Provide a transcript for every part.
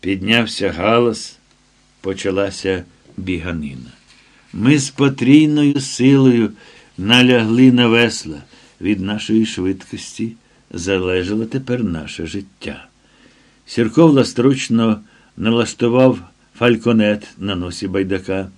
Піднявся галас, почалася біганина. Ми з потрійною силою налягли на весла. Від нашої швидкості залежало тепер наше життя. Сірко властручно налаштував фальконет на носі байдака.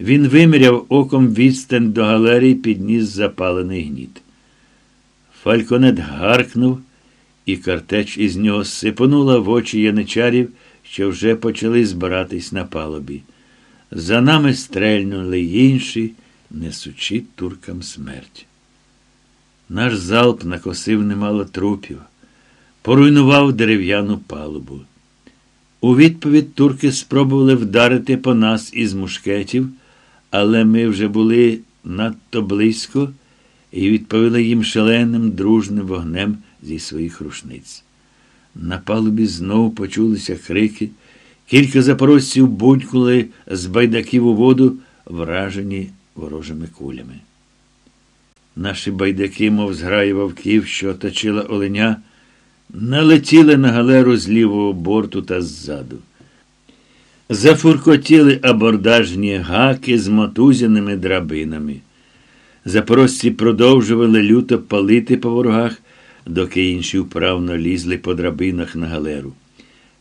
Він виміряв оком відстань до галерії, підніс запалений гніт. Фальконет гаркнув, і картеч із нього сипонула в очі яничарів, що вже почали збиратись на палубі. За нами стрельнули інші, несучи туркам смерть. Наш залп накосив немало трупів, поруйнував дерев'яну палубу. У відповідь турки спробували вдарити по нас із мушкетів, але ми вже були надто близько і відповіли їм шаленим дружним вогнем зі своїх рушниць. На палубі знову почулися крики. Кілька запорожців будькнули з байдаків у воду, вражені ворожими кулями. Наші байдаки, мов зграї вовків, що оточила оленя, налетіли на галеру з лівого борту та ззаду. Зафуркотіли абордажні гаки з мотузяними драбинами. Запорожці продовжували люто палити по ворогах, доки інші вправно лізли по драбинах на галеру.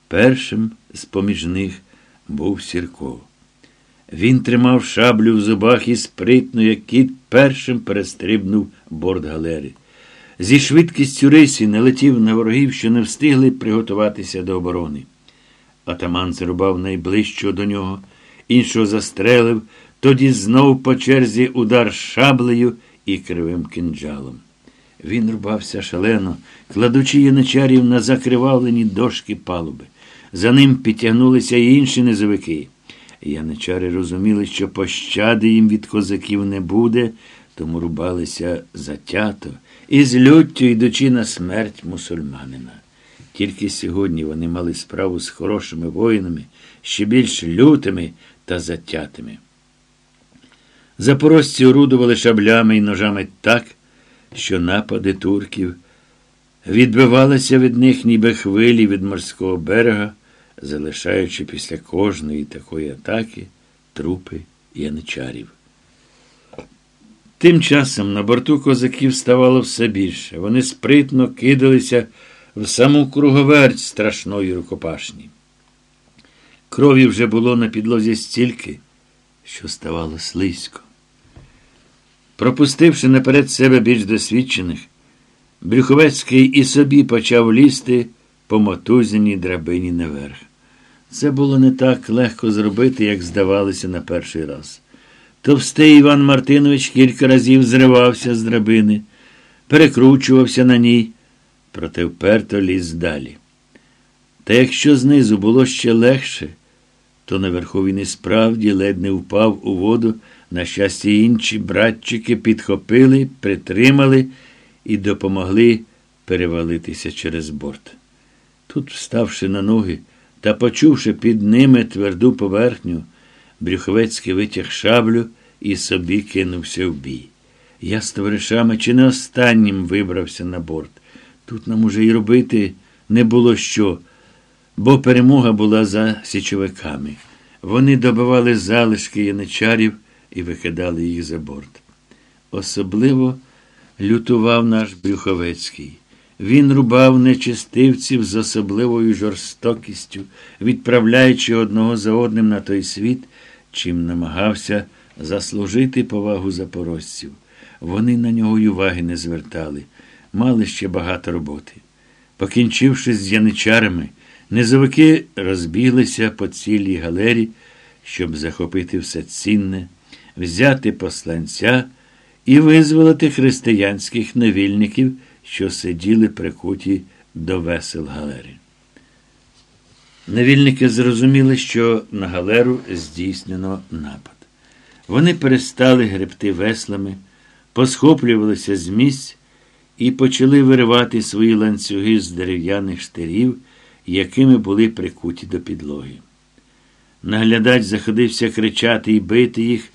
Першим з поміж них був Сірко. Він тримав шаблю в зубах і спритно, як кіт, першим перестрибнув борт галери. Зі швидкістю рисі налетів на ворогів, що не встигли приготуватися до оборони. Атаман зарубав найближчого до нього, іншого застрелив, тоді знов по черзі удар шаблею і кривим кинджалом. Він рубався шалено, кладучи яничарів на закривавлені дошки палуби. За ним підтягнулися й інші низовики. Яничари розуміли, що пощади їм від козаків не буде, тому рубалися затято і з люттю йдучи на смерть мусульманина. Тільки сьогодні вони мали справу з хорошими воїнами, ще більш лютими та затятими. Запорожці орудували шаблями і ножами так, що напади турків відбивалися від них, ніби хвилі від морського берега, залишаючи після кожної такої атаки трупи яничарів. Тим часом на борту козаків ставало все більше. Вони спритно кидалися в саму круговерть страшної рукопашні. Крові вже було на підлозі стільки, що ставало слизько. Пропустивши наперед себе більш досвідчених, Брюховецький і собі почав лізти по мотузяній драбині наверх. Це було не так легко зробити, як здавалося на перший раз. Товстий Іван Мартинович кілька разів зривався з драбини, перекручувався на ній, проте вперто ліз далі. Та якщо знизу було ще легше, то наверху він і справді ледь не впав у воду. На щастя, інші братчики підхопили, притримали і допомогли перевалитися через борт. Тут, вставши на ноги та почувши під ними тверду поверхню, Брюховецький витяг шаблю і собі кинувся в бій. Я з товаришами чи не останнім вибрався на борт. Тут нам уже й робити не було що, бо перемога була за січовиками. Вони добивали залишки яничарів і викидали їх за борт. Особливо лютував наш Брюховецький. Він рубав нечистивців з особливою жорстокістю, відправляючи одного за одним на той світ, чим намагався заслужити повагу запорожців. Вони на нього й уваги не звертали, мали ще багато роботи. Покінчивши з яничарами, низовики розбіглися по цілій галері, щоб захопити все цінне, взяти посланця і визволити християнських невільників, що сиділи прикуті до весел галери. Невільники зрозуміли, що на галеру здійснено напад. Вони перестали гребти веслами, посхоплювалися з місць і почали виривати свої ланцюги з дерев'яних штирів, якими були прикуті до підлоги. Наглядач заходився кричати і бити їх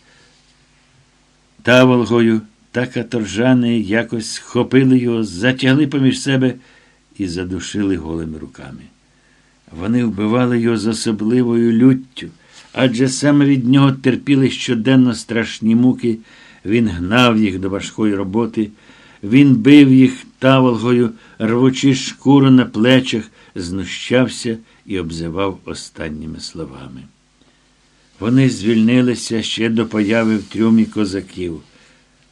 таволгою, та каторжани якось схопили його, затягли поміж себе і задушили голими руками. Вони вбивали його з особливою люттю, адже саме від нього терпіли щоденно страшні муки, він гнав їх до важкої роботи, він бив їх таволгою, рвучи шкуру на плечах, знущався і обзивав останніми словами. Вони звільнилися ще до появи в трюмі козаків.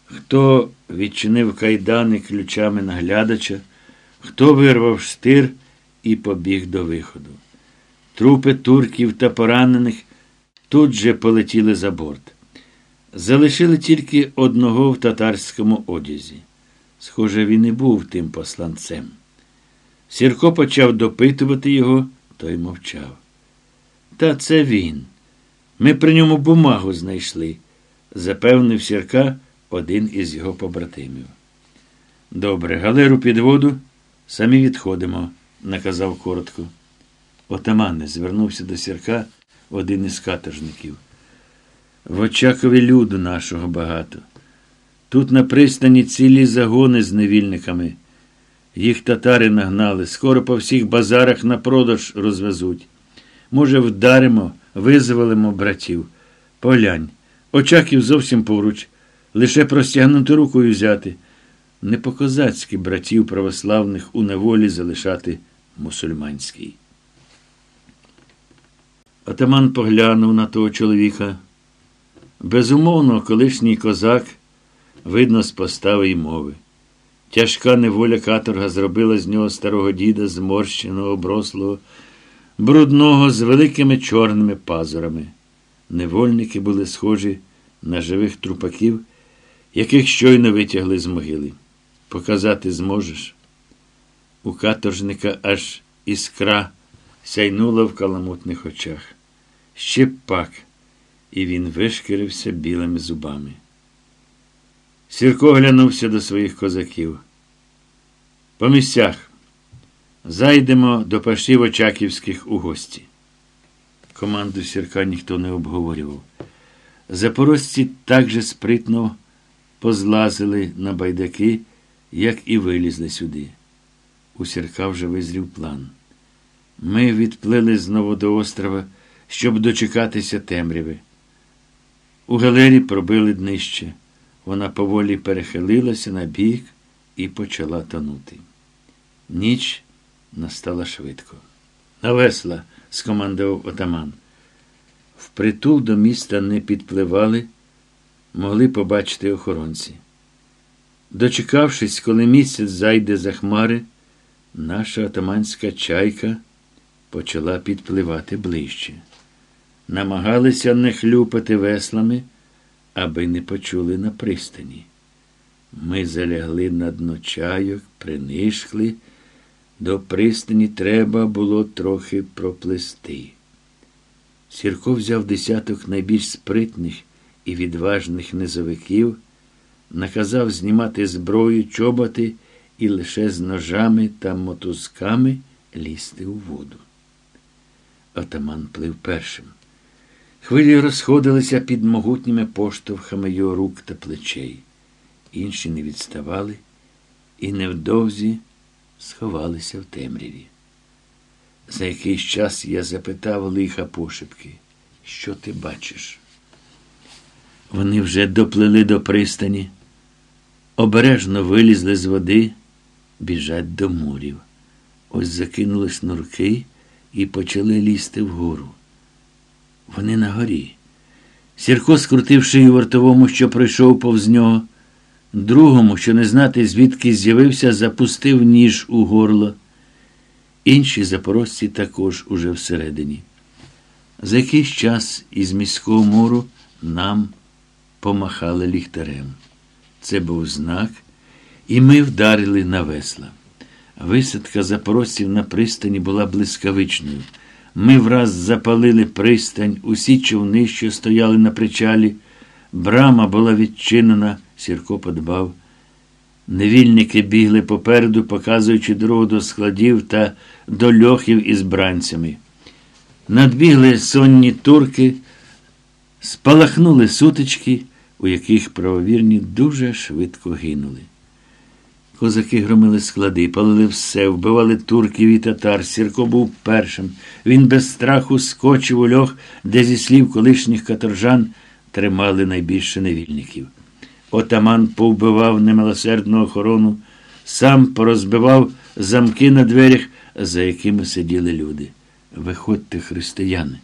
Хто відчинив кайдани ключами наглядача, хто вирвав штир і побіг до виходу. Трупи турків та поранених тут же полетіли за борт. Залишили тільки одного в татарському одязі. Схоже, він і був тим посланцем. Сірко почав допитувати його, той мовчав. Та це він. Ми при ньому бумагу знайшли, запевнив Сірка один із його побратимів. Добре, галеру під воду, самі відходимо, наказав коротко. Отамане звернувся до Сірка один із каторжників. В Очакові люду нашого багато. Тут на пристані цілі загони з невільниками. Їх татари нагнали, скоро по всіх базарах на продаж розвезуть. Може, вдаримо, визволимо братів. Поглянь, Очаків зовсім поруч, лише простягнути рукою взяти. Не по козацьки братів православних у неволі залишати мусульманський. Атаман поглянув на того чоловіка. Безумовно, колишній козак, видно, з постави й мови. Тяжка неволя каторга зробила з нього старого діда, зморщеного, оброслого, брудного, з великими чорними пазурами. Невольники були схожі на живих трупаків, яких щойно витягли з могили. Показати зможеш? У каторжника аж іскра сяйнула в каламутних очах. Ще пак, і він вишкірився білими зубами. Сірко глянувся до своїх козаків. По місцях. Зайдемо до пашів Очаківських у гості. Команду Сірка ніхто не обговорював. Запорожці так же спритно позлазили на байдаки, як і вилізли сюди. У Сірка вже визрів план. Ми відплили знову до острова, щоб дочекатися темряви. У галері пробили днище. Вона поволі перехилилася на бік і почала тонути. Ніч настала швидко. На весла, скомандував отаман. Впритул до міста не підпливали, могли побачити охоронці. Дочекавшись, коли місяць зайде за хмари, наша отаманська чайка почала підпливати ближче. Намагалися не хлюпати веслами, аби не почули на пристані. Ми залягли на дно чайок, принишкли. До пристані треба було трохи проплести. Сірко взяв десяток найбільш спритних і відважних низовиків, наказав знімати зброю, чоботи і лише з ножами та мотузками лізти у воду. Отаман плив першим. Хвилі розходилися під могутніми поштовхами його рук та плечей. Інші не відставали і невдовзі сховалися в темряві. За якийсь час я запитав лиха пошепки, що ти бачиш? Вони вже доплили до пристані, обережно вилізли з води, біжать до мурів. Ось закинули шнурки і почали лізти вгору. Вони на горі. Сірко скрутив шию вартовому, що пройшов повз нього. Другому, що не знати, звідки з'явився, запустив ніж у горло. Інші запорожці також уже всередині. За якийсь час із міського мору нам помахали ліхтарем. Це був знак, і ми вдарили на весла. Висадка запорожців на пристані була блискавичною. Ми враз запалили пристань, усі човни, що стояли на причалі. Брама була відчинена, Сірко подбав. Невільники бігли попереду, показуючи дорогу до складів та до льохів із бранцями. Надбігли сонні турки, спалахнули сутички, у яких правовірні дуже швидко гинули. Козаки громили склади, палили все, вбивали турків і татар. Сірко був першим. Він без страху скочив у льох, де зі слів колишніх каторжан тримали найбільше невільників. Отаман повбивав немилосердну охорону, сам порозбивав замки на дверях, за якими сиділи люди. Виходьте, християни.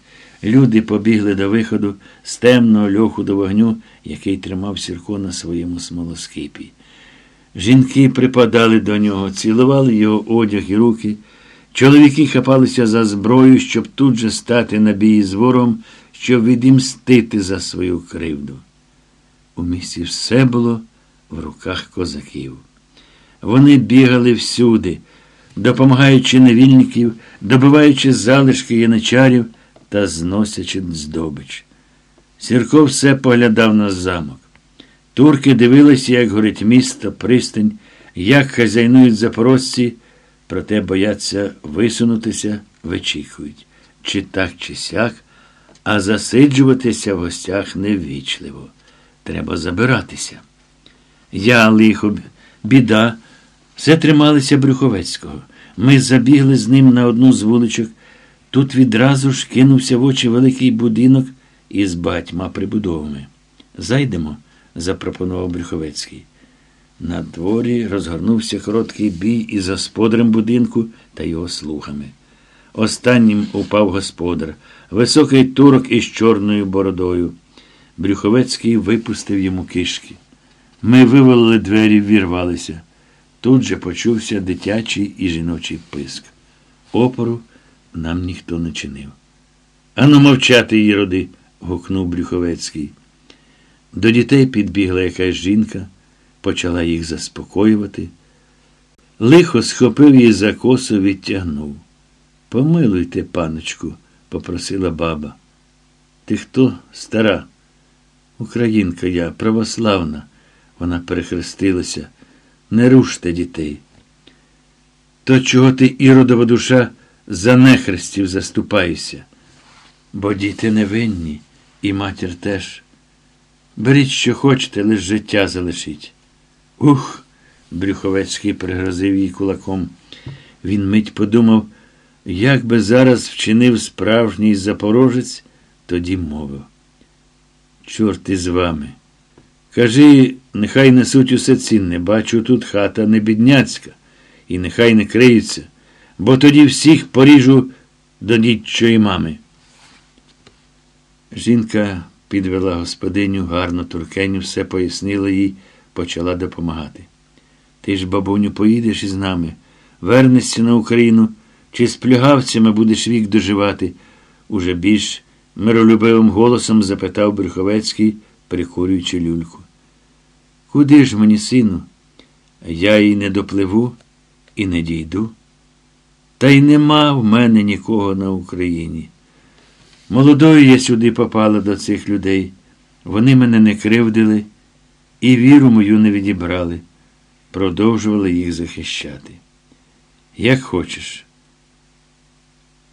Люди побігли до виходу з темного льоху до вогню, який тримав Сірко на своєму смолоскипі. Жінки припадали до нього, цілували його одяг і руки. Чоловіки хапалися за зброю, щоб тут же стати на бій з ворогом, щоб відімстити за свою кривду. У місті все було в руках козаків. Вони бігали всюди, допомагаючи невільників, добиваючи залишки яничарів та зносячи здобич. Сірко все поглядав на замок. Турки дивилися, як горить місто, пристань, як хазяйнують запорожці, проте бояться висунутися, вичікують. Чи так, чи сяк, а засиджуватися в гостях неввічливо. Треба забиратися. Я, лихо, біда, все трималися Брюховецького. Ми забігли з ним на одну з вуличок. Тут відразу ж кинувся в очі великий будинок із батьма прибудовами. Зайдемо, запропонував Брюховецький. На дворі розгорнувся короткий бій із господарем будинку та його слугами. Останнім упав господар, високий турок із чорною бородою. Брюховецький випустив йому кишки. Ми вивалили двері, ввірвалися. Тут же почувся дитячий і жіночий писк. Опору нам ніхто не чинив. Ану, мовчати, іроди, гукнув Брюховецький. До дітей підбігла якась жінка, почала їх заспокоювати. Лихо схопив її за косу, відтягнув. Помилуйте, паночку, попросила баба. Ти хто, стара? Українка я, православна. Вона перехрестилася. Не руште дітей. То чого ти, іродова душа, за нехрестів заступаєшся? Бо діти невинні, і матір теж. Беріть, що хочете, лиш життя залишіть. Ух. Брюховецький пригрозив їй кулаком. Він мить подумав, як би зараз вчинив справжній запорожець, тоді мовив. Чорт із вами. Кажи, нехай несуть усе цінне, бачу, тут хата не бідняцька, і нехай не криються, бо тоді всіх поріжу до дідчої мами. Жінка підвела господиню, гарно туркеню, все пояснила їй, почала допомагати. Ти ж, бабуню, поїдеш із нами, вернешся на Україну, чи з плюгавцями будеш вік доживати? Уже більш миролюбивим голосом запитав Брюховецький, прикурюючи люльку. Куди ж мені, сину? Я і не допливу, і не дійду. Та й нема в мене нікого на Україні. Молодою я сюди попала до цих людей. Вони мене не кривдили і віру мою не відібрали, продовжували їх захищати. Як хочеш.